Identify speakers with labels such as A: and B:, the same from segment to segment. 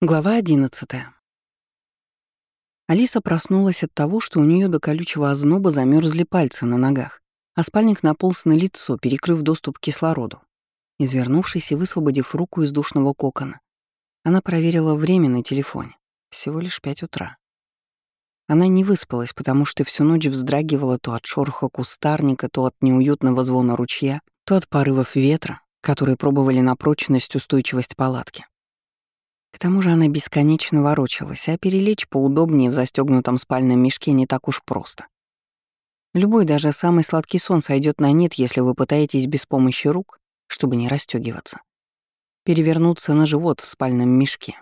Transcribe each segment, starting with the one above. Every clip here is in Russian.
A: Глава 11. Алиса проснулась от того, что у нее до колючего озноба замерзли пальцы на ногах, а спальник наполз на лицо, перекрыв доступ к кислороду. Извернувшись и высвободив руку из душного кокона, она проверила время на телефоне. Всего лишь пять утра. Она не выспалась, потому что всю ночь вздрагивала то от шороха кустарника, то от неуютного звона ручья, то от порывов ветра, которые пробовали на прочность устойчивость палатки. К тому же она бесконечно ворочалась, а перелечь поудобнее в застегнутом спальном мешке не так уж просто. Любой, даже самый сладкий сон сойдет на нет, если вы пытаетесь без помощи рук, чтобы не расстегиваться, перевернуться на живот в спальном мешке.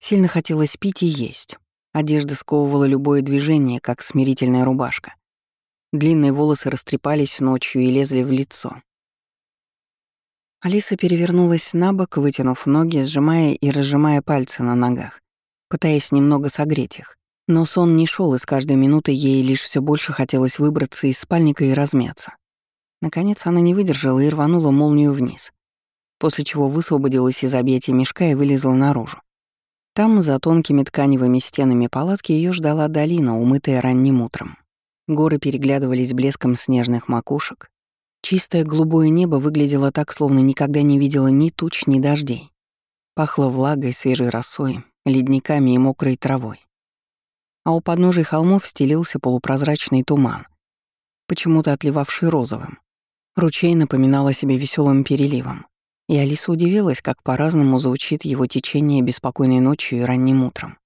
A: Сильно хотелось пить и есть. Одежда сковывала любое движение, как смирительная рубашка. Длинные волосы растрепались ночью и лезли в лицо, Алиса перевернулась на бок, вытянув ноги, сжимая и разжимая пальцы на ногах, пытаясь немного согреть их. Но сон не шел, и с каждой минутой ей лишь все больше хотелось выбраться из спальника и размяться. Наконец она не выдержала и рванула молнию вниз, после чего высвободилась из объятий мешка и вылезла наружу. Там, за тонкими тканевыми стенами палатки, ее ждала долина, умытая ранним утром. Горы переглядывались блеском снежных макушек, Чистое голубое небо выглядело так, словно никогда не видела ни туч, ни дождей. Пахло влагой, свежей росой, ледниками и мокрой травой. А у подножий холмов стелился полупрозрачный туман, почему-то отливавший розовым. Ручей напоминал о себе веселым переливом, и Алиса удивилась, как по-разному звучит его течение беспокойной ночью и ранним утром.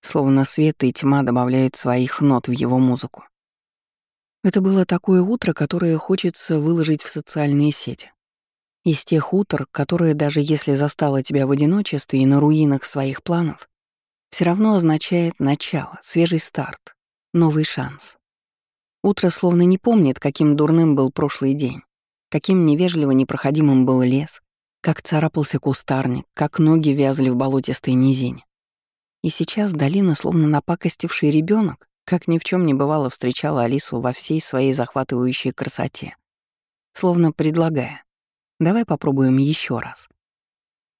A: Словно свет и тьма добавляют своих нот в его музыку. Это было такое утро, которое хочется выложить в социальные сети. Из тех утр, которые даже если застало тебя в одиночестве и на руинах своих планов, все равно означает начало, свежий старт, новый шанс. Утро словно не помнит, каким дурным был прошлый день, каким невежливо непроходимым был лес, как царапался кустарник, как ноги вязли в болотистой низине. И сейчас долина, словно напакостивший ребенок, как ни в чем не бывало, встречала Алису во всей своей захватывающей красоте, словно предлагая «давай попробуем еще раз».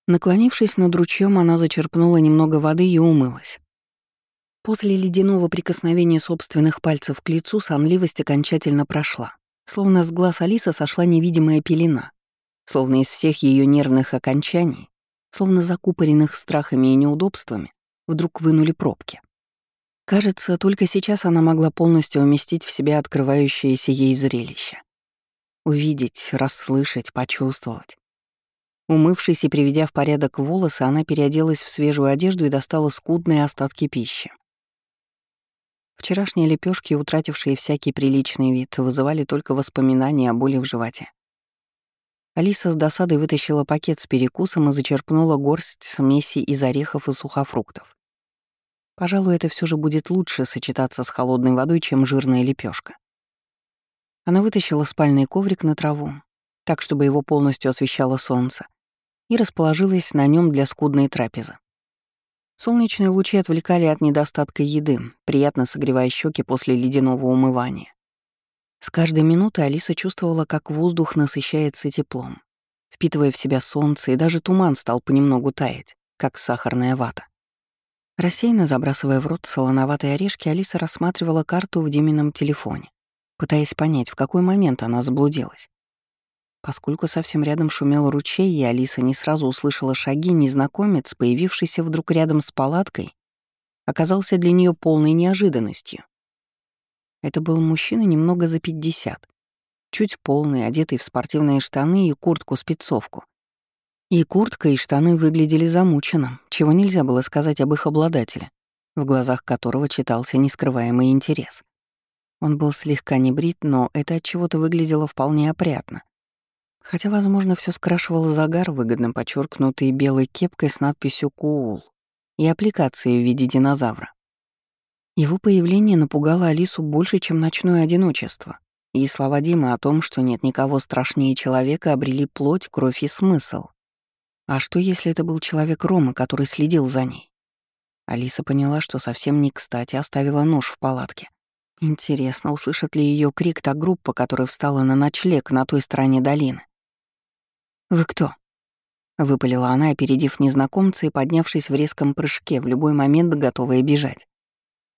A: Наклонившись над ручьем, она зачерпнула немного воды и умылась. После ледяного прикосновения собственных пальцев к лицу сонливость окончательно прошла, словно с глаз Алисы сошла невидимая пелена, словно из всех ее нервных окончаний, словно закупоренных страхами и неудобствами, вдруг вынули пробки. Кажется, только сейчас она могла полностью уместить в себя открывающееся ей зрелище. Увидеть, расслышать, почувствовать. Умывшись и приведя в порядок волосы, она переоделась в свежую одежду и достала скудные остатки пищи. Вчерашние лепешки, утратившие всякий приличный вид, вызывали только воспоминания о боли в животе. Алиса с досадой вытащила пакет с перекусом и зачерпнула горсть смеси из орехов и сухофруктов. Пожалуй, это все же будет лучше сочетаться с холодной водой, чем жирная лепешка. Она вытащила спальный коврик на траву, так, чтобы его полностью освещало солнце, и расположилась на нем для скудной трапезы. Солнечные лучи отвлекали от недостатка еды, приятно согревая щеки после ледяного умывания. С каждой минутой Алиса чувствовала, как воздух насыщается теплом, впитывая в себя солнце, и даже туман стал понемногу таять, как сахарная вата. Рассеянно забрасывая в рот солоноватые орешки, Алиса рассматривала карту в Димином телефоне, пытаясь понять, в какой момент она заблудилась. Поскольку совсем рядом шумел ручей, и Алиса не сразу услышала шаги, незнакомец, появившийся вдруг рядом с палаткой, оказался для нее полной неожиданностью. Это был мужчина немного за пятьдесят, чуть полный, одетый в спортивные штаны и куртку-спецовку. И куртка, и штаны выглядели замученно, чего нельзя было сказать об их обладателе, в глазах которого читался нескрываемый интерес. Он был слегка небрит, но это от чего-то выглядело вполне опрятно. Хотя, возможно, все скрашивал загар, выгодно подчеркнутый белой кепкой с надписью «Куул» и аппликацией в виде динозавра. Его появление напугало Алису больше, чем ночное одиночество, и слова Димы о том, что нет никого страшнее человека, обрели плоть, кровь и смысл. А что, если это был человек Рома, который следил за ней? Алиса поняла, что совсем не кстати оставила нож в палатке. Интересно, услышит ли ее крик та группа, которая встала на ночлег на той стороне долины? «Вы кто?» — выпалила она, опередив незнакомца и поднявшись в резком прыжке, в любой момент готовая бежать.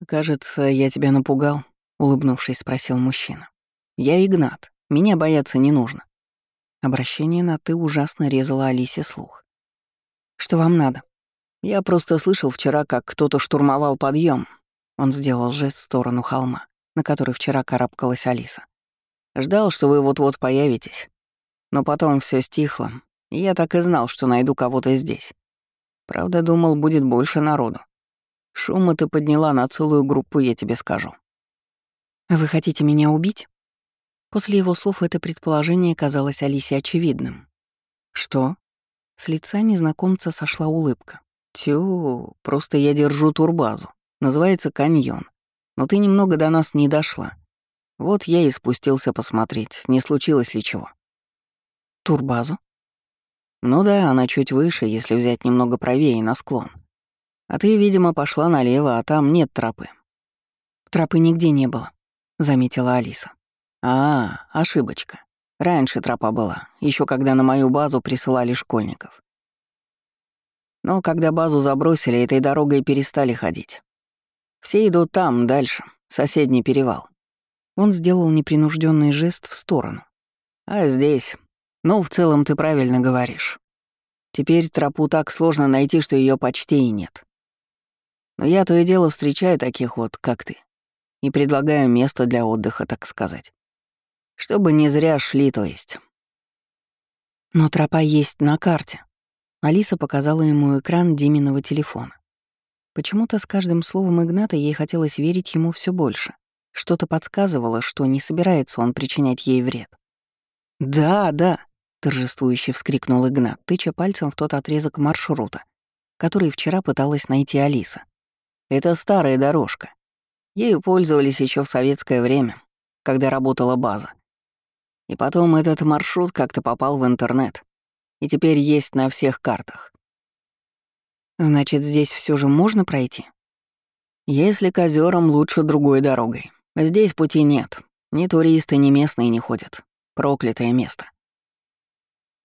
A: «Кажется, я тебя напугал», — улыбнувшись, спросил мужчина. «Я Игнат. Меня бояться не нужно». Обращение на «ты» ужасно резало Алисе слух. «Что вам надо?» «Я просто слышал вчера, как кто-то штурмовал подъем. Он сделал жест в сторону холма, на который вчера карабкалась Алиса. «Ждал, что вы вот-вот появитесь. Но потом все стихло, и я так и знал, что найду кого-то здесь. Правда, думал, будет больше народу. Шума ты подняла на целую группу, я тебе скажу. «Вы хотите меня убить?» После его слов это предположение казалось Алисе очевидным. «Что?» С лица незнакомца сошла улыбка. «Тю, просто я держу турбазу. Называется каньон. Но ты немного до нас не дошла. Вот я и спустился посмотреть, не случилось ли чего». «Турбазу?» «Ну да, она чуть выше, если взять немного правее на склон. А ты, видимо, пошла налево, а там нет тропы». «Тропы нигде не было», — заметила Алиса. «А, ошибочка. Раньше тропа была, еще когда на мою базу присылали школьников. Но когда базу забросили, этой дорогой перестали ходить. Все идут там, дальше, соседний перевал». Он сделал непринужденный жест в сторону. «А здесь? Ну, в целом ты правильно говоришь. Теперь тропу так сложно найти, что ее почти и нет. Но я то и дело встречаю таких вот, как ты, и предлагаю место для отдыха, так сказать. Чтобы не зря шли, то есть. Но тропа есть на карте. Алиса показала ему экран Диминого телефона. Почему-то с каждым словом Игната ей хотелось верить ему все больше. Что-то подсказывало, что не собирается он причинять ей вред. «Да, да», — торжествующе вскрикнул Игнат, тыча пальцем в тот отрезок маршрута, который вчера пыталась найти Алиса. Это старая дорожка. Ею пользовались еще в советское время, когда работала база. И потом этот маршрут как-то попал в интернет. И теперь есть на всех картах. Значит, здесь все же можно пройти? Если к озерам лучше другой дорогой. Здесь пути нет. Ни туристы, ни местные не ходят. Проклятое место.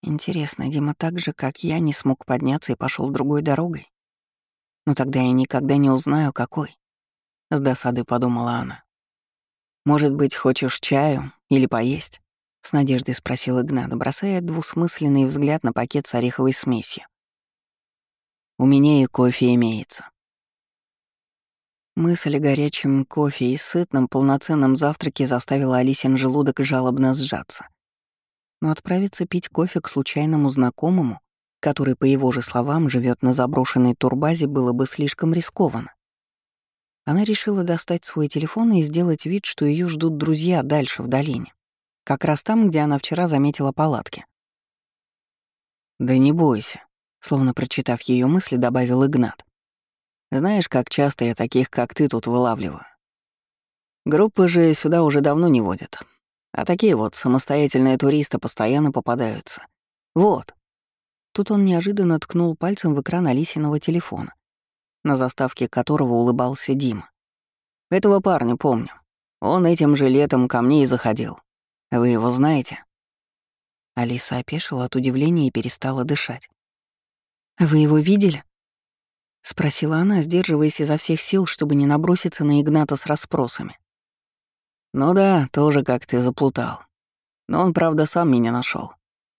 A: Интересно, Дима так же, как я, не смог подняться и пошел другой дорогой? Но тогда я никогда не узнаю, какой. С досадой подумала она. «Может быть, хочешь чаю или поесть?» С надеждой спросил Игнат, бросая двусмысленный взгляд на пакет с ореховой смесью. «У меня и кофе имеется». Мысль о горячем кофе и сытном, полноценном завтраке заставила Алисин желудок жалобно сжаться. Но отправиться пить кофе к случайному знакомому который, по его же словам, живет на заброшенной турбазе, было бы слишком рискованно. Она решила достать свой телефон и сделать вид, что ее ждут друзья дальше, в долине. Как раз там, где она вчера заметила палатки. «Да не бойся», — словно прочитав ее мысли, добавил Игнат. «Знаешь, как часто я таких, как ты, тут вылавливаю. Группы же сюда уже давно не водят. А такие вот самостоятельные туристы постоянно попадаются. Вот, Тут он неожиданно ткнул пальцем в экран Алисиного телефона, на заставке которого улыбался Дима. «Этого парня помню. Он этим же летом ко мне и заходил. Вы его знаете?» Алиса опешила от удивления и перестала дышать. «Вы его видели?» — спросила она, сдерживаясь изо всех сил, чтобы не наброситься на Игната с расспросами. «Ну да, тоже как ты заплутал. Но он, правда, сам меня нашел.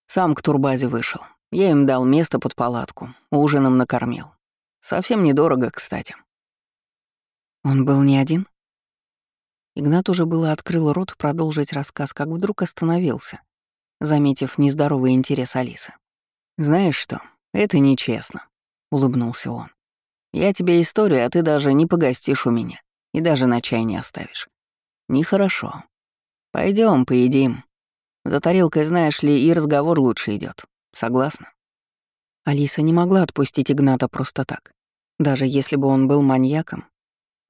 A: Сам к турбазе вышел. Я им дал место под палатку, ужином накормил. Совсем недорого, кстати. Он был не один? Игнат уже было открыл рот продолжить рассказ, как вдруг остановился, заметив нездоровый интерес Алисы. «Знаешь что, это нечестно», — улыбнулся он. «Я тебе историю, а ты даже не погостишь у меня и даже на чай не оставишь. Нехорошо. Пойдем, поедим. За тарелкой, знаешь ли, и разговор лучше идет. Согласна?» Алиса не могла отпустить Игната просто так. Даже если бы он был маньяком,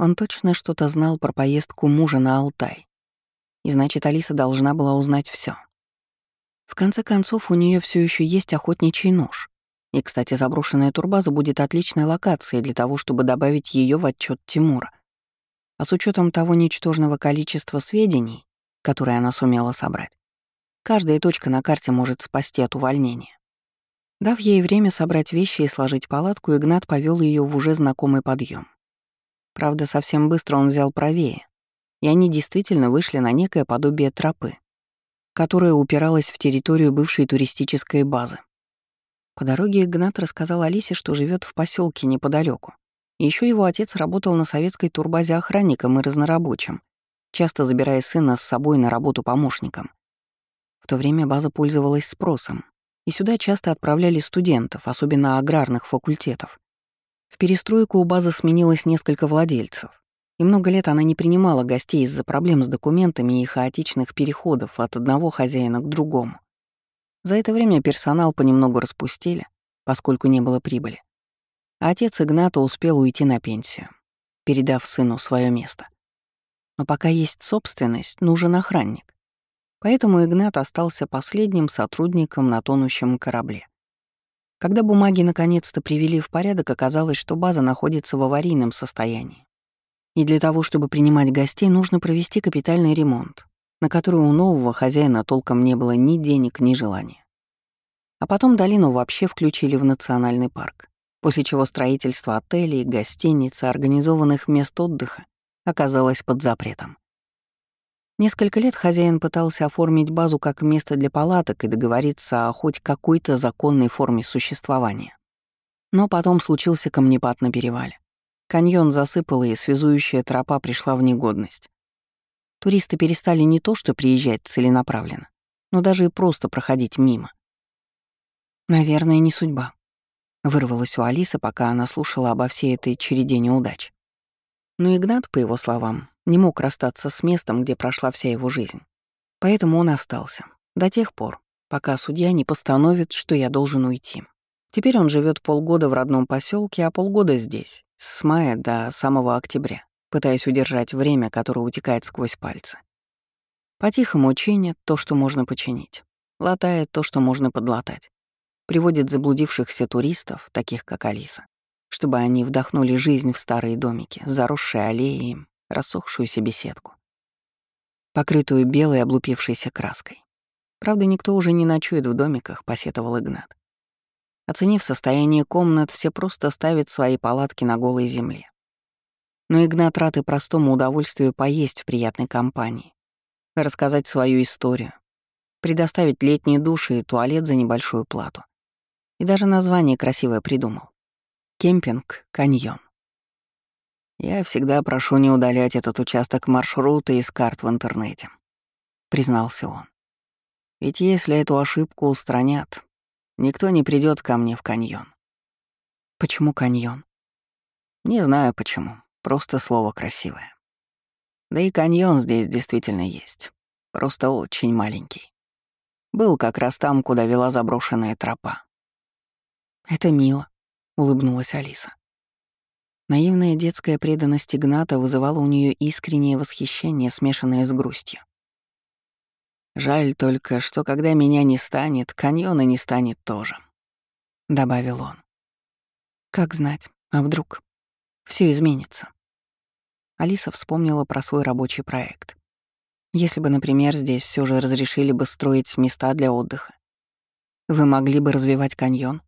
A: он точно что-то знал про поездку мужа на Алтай. И значит, Алиса должна была узнать все. В конце концов, у нее все еще есть охотничий нож. И, кстати, заброшенная турбаза будет отличной локацией для того, чтобы добавить ее в отчет Тимура. А с учетом того ничтожного количества сведений, которые она сумела собрать, Каждая точка на карте может спасти от увольнения. Дав ей время собрать вещи и сложить палатку, Игнат повел ее в уже знакомый подъем. Правда, совсем быстро он взял правее, и они действительно вышли на некое подобие тропы, которая упиралась в территорию бывшей туристической базы. По дороге Игнат рассказал Алисе, что живет в поселке неподалеку. Еще его отец работал на советской турбазе охранником и разнорабочим, часто забирая сына с собой на работу помощником. В то время база пользовалась спросом, и сюда часто отправляли студентов, особенно аграрных факультетов. В перестройку у базы сменилось несколько владельцев, и много лет она не принимала гостей из-за проблем с документами и хаотичных переходов от одного хозяина к другому. За это время персонал понемногу распустили, поскольку не было прибыли. А отец Игната успел уйти на пенсию, передав сыну свое место. Но пока есть собственность, нужен охранник. Поэтому Игнат остался последним сотрудником на тонущем корабле. Когда бумаги наконец-то привели в порядок, оказалось, что база находится в аварийном состоянии. И для того, чтобы принимать гостей, нужно провести капитальный ремонт, на который у нового хозяина толком не было ни денег, ни желания. А потом долину вообще включили в национальный парк, после чего строительство отелей, гостиниц и организованных мест отдыха оказалось под запретом. Несколько лет хозяин пытался оформить базу как место для палаток и договориться о хоть какой-то законной форме существования. Но потом случился камнепад на перевале. Каньон засыпало, и связующая тропа пришла в негодность. Туристы перестали не то что приезжать целенаправленно, но даже и просто проходить мимо. «Наверное, не судьба», — вырвалась у Алисы, пока она слушала обо всей этой череде неудач. Но Игнат, по его словам, не мог расстаться с местом, где прошла вся его жизнь. Поэтому он остался. До тех пор, пока судья не постановит, что я должен уйти. Теперь он живет полгода в родном поселке, а полгода здесь, с мая до самого октября, пытаясь удержать время, которое утекает сквозь пальцы. По-тихому чинит то, что можно починить, латает то, что можно подлатать, приводит заблудившихся туристов, таких как Алиса, чтобы они вдохнули жизнь в старые домики, заросшие аллеи рассохшуюся беседку, покрытую белой облупившейся краской. Правда, никто уже не ночует в домиках, посетовал Игнат. Оценив состояние комнат, все просто ставят свои палатки на голой земле. Но Игнат рад и простому удовольствию поесть в приятной компании, рассказать свою историю, предоставить летние души и туалет за небольшую плату. И даже название красивое придумал. Кемпинг «Каньон». «Я всегда прошу не удалять этот участок маршрута из карт в интернете», — признался он. «Ведь если эту ошибку устранят, никто не придет ко мне в каньон». «Почему каньон?» «Не знаю почему, просто слово красивое. Да и каньон здесь действительно есть, просто очень маленький. Был как раз там, куда вела заброшенная тропа». «Это мило», — улыбнулась Алиса. Наивная детская преданность Игната вызывала у нее искреннее восхищение, смешанное с грустью. «Жаль только, что когда меня не станет, каньона не станет тоже», — добавил он. «Как знать, а вдруг? все изменится». Алиса вспомнила про свой рабочий проект. Если бы, например, здесь все же разрешили бы строить места для отдыха, вы могли бы развивать каньон?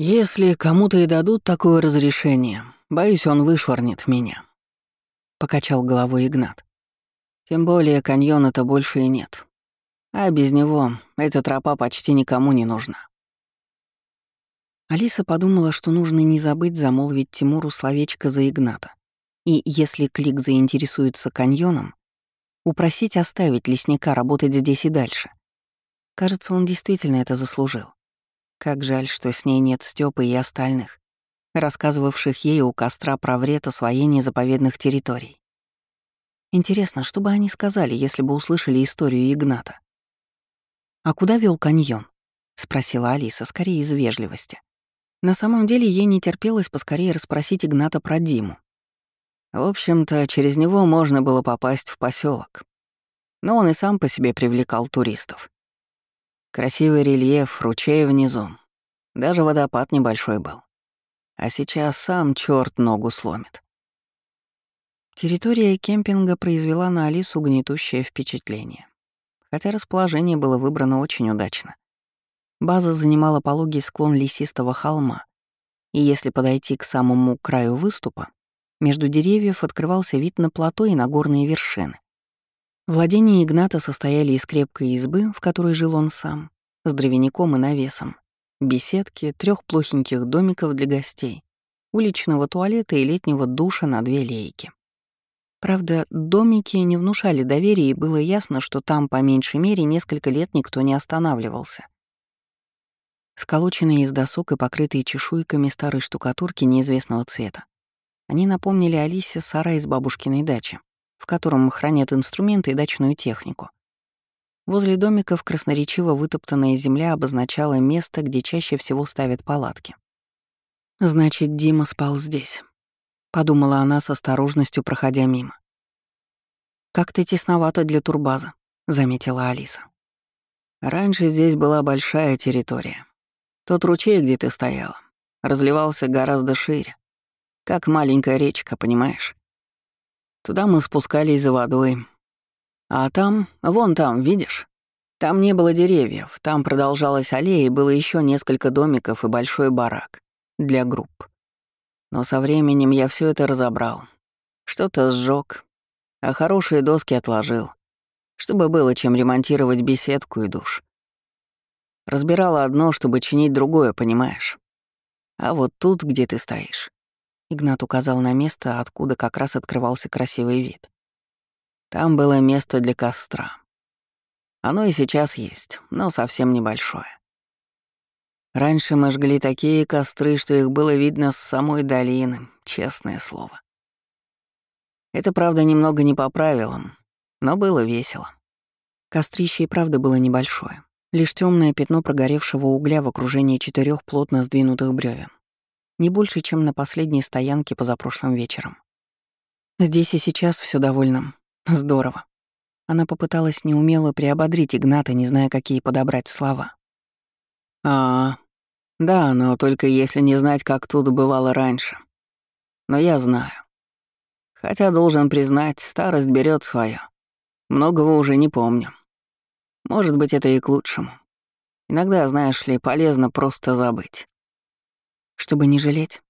A: «Если кому-то и дадут такое разрешение, боюсь, он вышвырнет меня», — покачал головой Игнат. «Тем более каньона-то больше и нет. А без него эта тропа почти никому не нужна». Алиса подумала, что нужно не забыть замолвить Тимуру словечко за Игната. И если Клик заинтересуется каньоном, упросить оставить лесника работать здесь и дальше. Кажется, он действительно это заслужил. Как жаль, что с ней нет Стёпы и остальных, рассказывавших ей у костра про вред освоения заповедных территорий. Интересно, что бы они сказали, если бы услышали историю Игната? «А куда вел каньон?» — спросила Алиса, скорее из вежливости. На самом деле ей не терпелось поскорее расспросить Игната про Диму. В общем-то, через него можно было попасть в поселок, Но он и сам по себе привлекал туристов. Красивый рельеф, ручей внизу. Даже водопад небольшой был. А сейчас сам черт ногу сломит. Территория кемпинга произвела на Алису гнетущее впечатление. Хотя расположение было выбрано очень удачно. База занимала пологий склон лесистого холма, и если подойти к самому краю выступа, между деревьев открывался вид на плато и на горные вершины. Владения Игната состояли из крепкой избы, в которой жил он сам, с дровяником и навесом, беседки, трех плохеньких домиков для гостей, уличного туалета и летнего душа на две лейки. Правда, домики не внушали доверия, и было ясно, что там, по меньшей мере, несколько лет никто не останавливался. Сколоченные из досок и покрытые чешуйками старой штукатурки неизвестного цвета. Они напомнили Алисе сарай из бабушкиной дачи, в котором хранят инструменты и дачную технику. Возле домиков красноречиво вытоптанная земля обозначала место, где чаще всего ставят палатки. «Значит, Дима спал здесь», — подумала она с осторожностью, проходя мимо. «Как-то тесновато для турбаза», — заметила Алиса. «Раньше здесь была большая территория. Тот ручей, где ты стояла, разливался гораздо шире, как маленькая речка, понимаешь? Туда мы спускались за водой, а там, вон там, видишь? Там не было деревьев, там продолжалась аллея, и было еще несколько домиков и большой барак для групп. Но со временем я все это разобрал. Что-то сжег, а хорошие доски отложил, чтобы было чем ремонтировать беседку и душ. Разбирала одно, чтобы чинить другое, понимаешь? А вот тут, где ты стоишь. Игнат указал на место, откуда как раз открывался красивый вид. Там было место для костра. Оно и сейчас есть, но совсем небольшое. Раньше мы жгли такие костры, что их было видно с самой долины, честное слово. Это, правда, немного не по правилам, но было весело. Кострище и правда было небольшое. Лишь темное пятно прогоревшего угля в окружении четырех плотно сдвинутых бревен. Не больше, чем на последней стоянке позапрошлым вечером. Здесь и сейчас все довольно Здорово. Она попыталась неумело приободрить Игната, не зная, какие подобрать слова. «А, да, но только если не знать, как тут бывало раньше. Но я знаю. Хотя, должен признать, старость берет свое. Многого уже не помню. Может быть, это и к лучшему. Иногда, знаешь ли, полезно просто забыть. Чтобы не жалеть.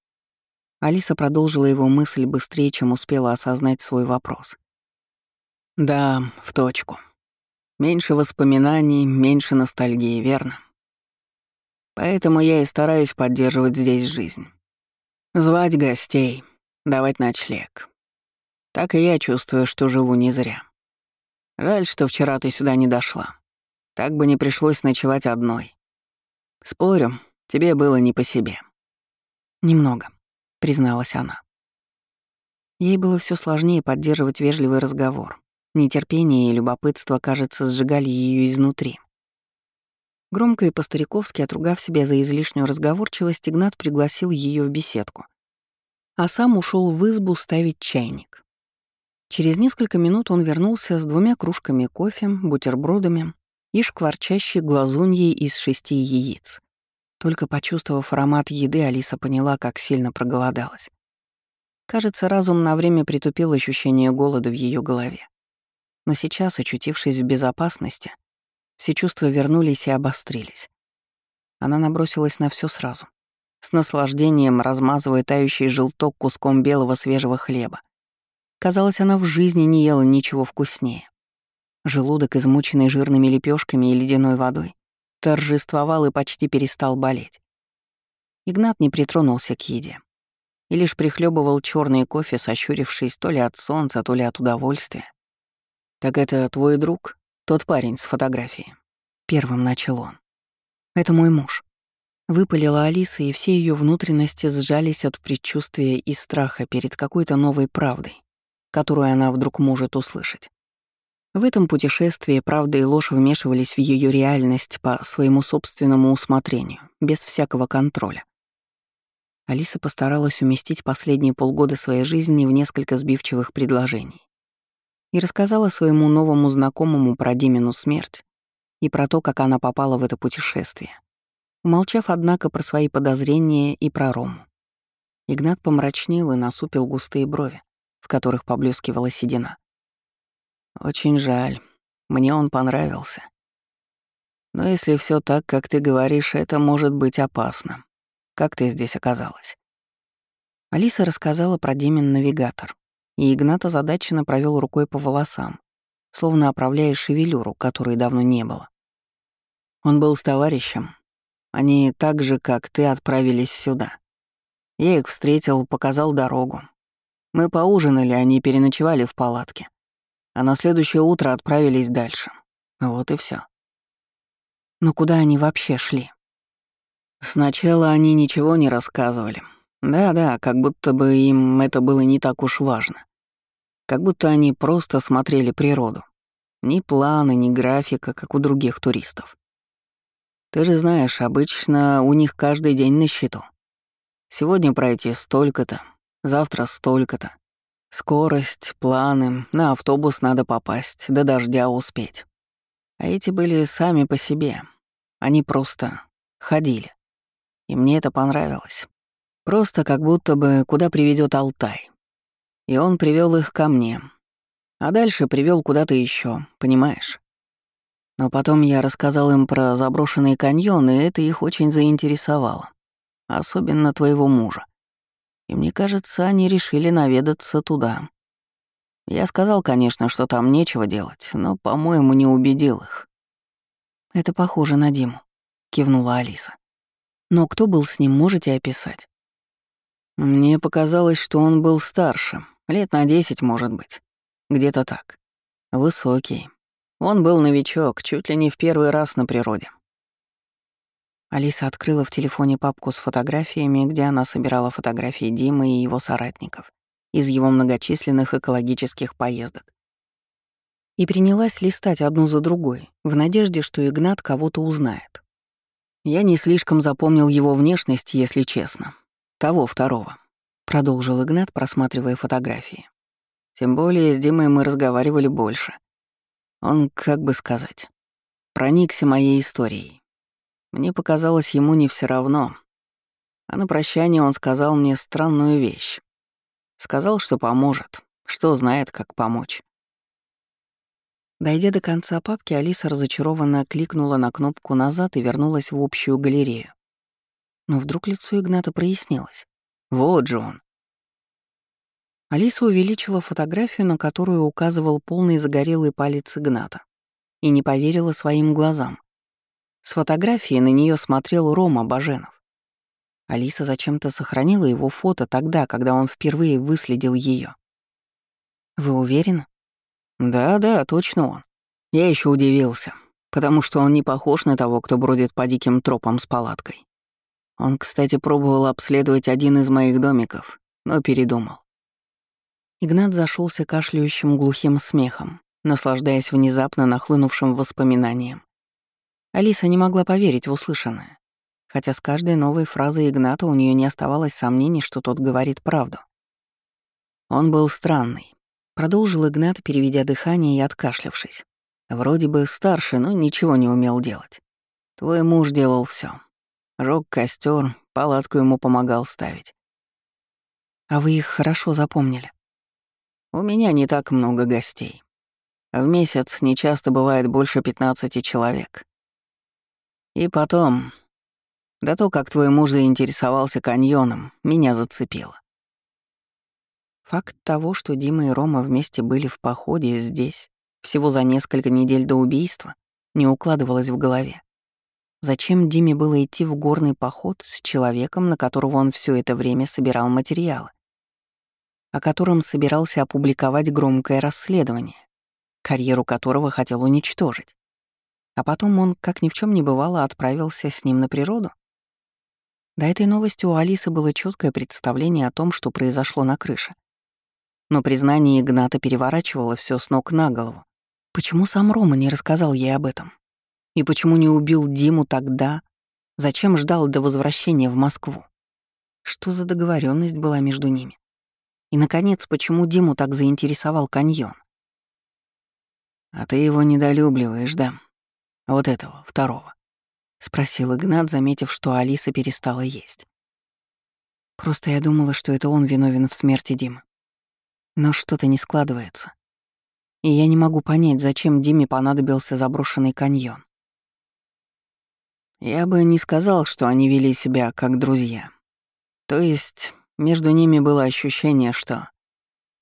A: Алиса продолжила его мысль быстрее, чем успела осознать свой вопрос. Да, в точку. Меньше воспоминаний, меньше ностальгии, верно? Поэтому я и стараюсь поддерживать здесь жизнь. Звать гостей, давать ночлег. Так и я чувствую, что живу не зря. Жаль, что вчера ты сюда не дошла. Так бы не пришлось ночевать одной. Спорю, тебе было не по себе. Немного, призналась она. Ей было все сложнее поддерживать вежливый разговор, Нетерпение и любопытство, кажется, сжигали ее изнутри. Громко и по-стариковски отругав себя за излишнюю разговорчивость, Игнат пригласил ее в беседку, а сам ушел в избу ставить чайник. Через несколько минут он вернулся с двумя кружками кофе, бутербродами и шкварчащей глазуньей из шести яиц. Только почувствовав аромат еды, Алиса поняла, как сильно проголодалась. Кажется, разум на время притупил ощущение голода в ее голове. Но сейчас, очутившись в безопасности, все чувства вернулись и обострились. Она набросилась на все сразу, с наслаждением размазывая тающий желток куском белого свежего хлеба. Казалось, она в жизни не ела ничего вкуснее. Желудок, измученный жирными лепешками и ледяной водой, торжествовал и почти перестал болеть. Игнат не притронулся к еде и лишь прихлебывал черный кофе, сощурившись то ли от солнца, то ли от удовольствия. «Так это твой друг? Тот парень с фотографией?» Первым начал он. «Это мой муж». Выпалила Алиса, и все ее внутренности сжались от предчувствия и страха перед какой-то новой правдой, которую она вдруг может услышать. В этом путешествии правда и ложь вмешивались в ее реальность по своему собственному усмотрению, без всякого контроля. Алиса постаралась уместить последние полгода своей жизни в несколько сбивчивых предложений и рассказала своему новому знакомому про Димину смерть и про то, как она попала в это путешествие, умолчав, однако, про свои подозрения и про Рому. Игнат помрачнел и насупил густые брови, в которых поблескивала седина. «Очень жаль. Мне он понравился. Но если все так, как ты говоришь, это может быть опасно. Как ты здесь оказалась?» Алиса рассказала про Димин навигатор, и Игнат озадаченно провел рукой по волосам, словно оправляя шевелюру, которой давно не было. Он был с товарищем. Они так же, как ты, отправились сюда. Я их встретил, показал дорогу. Мы поужинали, они переночевали в палатке. А на следующее утро отправились дальше. Вот и все. Но куда они вообще шли? Сначала они ничего не рассказывали. Да-да, как будто бы им это было не так уж важно. Как будто они просто смотрели природу. Ни плана, ни графика, как у других туристов. Ты же знаешь, обычно у них каждый день на счету. Сегодня пройти столько-то, завтра столько-то. Скорость, планы, на автобус надо попасть, до дождя успеть. А эти были сами по себе. Они просто ходили. И мне это понравилось. Просто как будто бы куда приведет Алтай. И он привел их ко мне. А дальше привел куда-то еще, понимаешь? Но потом я рассказал им про заброшенные каньоны, и это их очень заинтересовало. Особенно твоего мужа. И мне кажется, они решили наведаться туда. Я сказал, конечно, что там нечего делать, но, по-моему, не убедил их. «Это похоже на Диму», — кивнула Алиса. «Но кто был с ним, можете описать?» Мне показалось, что он был старше, лет на десять, может быть. Где-то так. Высокий, он был новичок, чуть ли не в первый раз на природе. Алиса открыла в телефоне папку с фотографиями, где она собирала фотографии Димы и его соратников из его многочисленных экологических поездок. И принялась листать одну за другой, в надежде, что Игнат кого-то узнает. Я не слишком запомнил его внешность, если честно. Того второго. Продолжил Игнат, просматривая фотографии. Тем более с Димой мы разговаривали больше. Он, как бы сказать, проникся моей историей. Мне показалось ему не все равно. А на прощание он сказал мне странную вещь. Сказал, что поможет, что знает, как помочь. Дойдя до конца папки, Алиса разочарованно кликнула на кнопку «назад» и вернулась в общую галерею. Но вдруг лицо Игната прояснилось. Вот же он. Алиса увеличила фотографию, на которую указывал полный загорелый палец Игната, и не поверила своим глазам. С фотографии на нее смотрел Рома Баженов. Алиса зачем-то сохранила его фото тогда, когда он впервые выследил ее. «Вы уверены?» «Да-да, точно он. Я еще удивился, потому что он не похож на того, кто бродит по диким тропам с палаткой. Он, кстати, пробовал обследовать один из моих домиков, но передумал. Игнат зашелся кашляющим глухим смехом, наслаждаясь внезапно нахлынувшим воспоминанием. Алиса не могла поверить в услышанное, хотя с каждой новой фразой Игната у нее не оставалось сомнений, что тот говорит правду. Он был странный, продолжил Игнат, переведя дыхание и откашлявшись. Вроде бы старше, но ничего не умел делать. Твой муж делал все. Жёг костер, палатку ему помогал ставить. А вы их хорошо запомнили? У меня не так много гостей. В месяц нечасто бывает больше 15 человек. И потом... Да то, как твой муж заинтересовался каньоном, меня зацепило. Факт того, что Дима и Рома вместе были в походе здесь, всего за несколько недель до убийства, не укладывалось в голове. Зачем Диме было идти в горный поход с человеком, на которого он все это время собирал материалы? о котором собирался опубликовать громкое расследование, карьеру которого хотел уничтожить. А потом он, как ни в чем не бывало, отправился с ним на природу. До этой новости у Алисы было четкое представление о том, что произошло на крыше. Но признание Игната переворачивало все с ног на голову. Почему сам Рома не рассказал ей об этом? И почему не убил Диму тогда? Зачем ждал до возвращения в Москву? Что за договоренность была между ними? И, наконец, почему Диму так заинтересовал каньон? «А ты его недолюбливаешь, да? Вот этого, второго?» — спросил Игнат, заметив, что Алиса перестала есть. «Просто я думала, что это он виновен в смерти Димы. Но что-то не складывается. И я не могу понять, зачем Диме понадобился заброшенный каньон. Я бы не сказал, что они вели себя как друзья. То есть между ними было ощущение, что...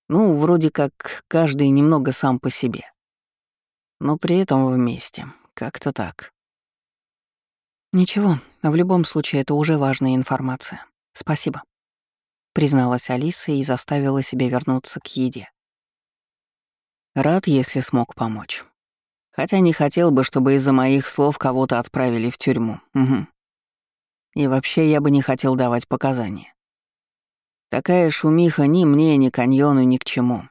A: Ну, вроде как каждый немного сам по себе. Но при этом вместе. Как-то так.
B: «Ничего, в любом случае это уже важная информация. Спасибо», — призналась Алиса и заставила себя вернуться к еде.
A: «Рад, если смог помочь. Хотя не хотел бы, чтобы из-за моих слов кого-то отправили в тюрьму. Угу. И вообще я бы не хотел давать показания. Такая шумиха ни мне, ни каньону, ни к чему.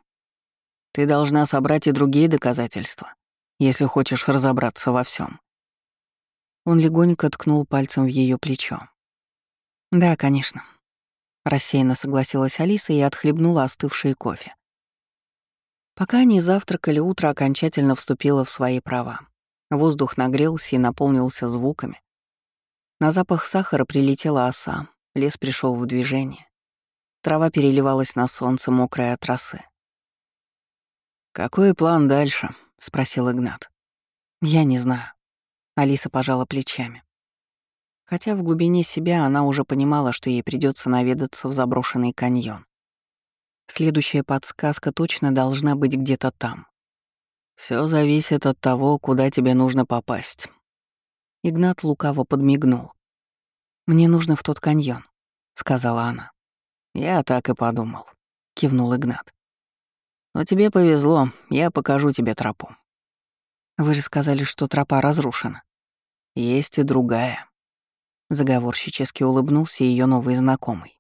A: Ты должна собрать и другие доказательства, если хочешь разобраться во всем.
B: Он легонько ткнул пальцем в ее плечо. «Да, конечно». Рассеянно согласилась Алиса и отхлебнула остывший кофе. Пока они завтракали, утро окончательно вступило в свои права. Воздух нагрелся и наполнился звуками. На запах сахара прилетела оса, лес пришел в движение. Трава переливалась на солнце, мокрая от росы.
A: «Какой план дальше?» — спросил Игнат.
B: «Я не знаю». Алиса пожала плечами. Хотя в глубине себя она уже понимала, что ей придется наведаться в заброшенный каньон. Следующая подсказка точно должна быть где-то там.
A: Все зависит от того, куда тебе нужно попасть».
B: Игнат лукаво подмигнул. «Мне нужно в тот каньон», — сказала она.
A: «Я так и подумал», — кивнул Игнат. «Но тебе повезло, я покажу тебе тропу».
B: «Вы же сказали, что тропа разрушена».
A: «Есть и другая».
B: Заговорщически улыбнулся ее новый знакомый.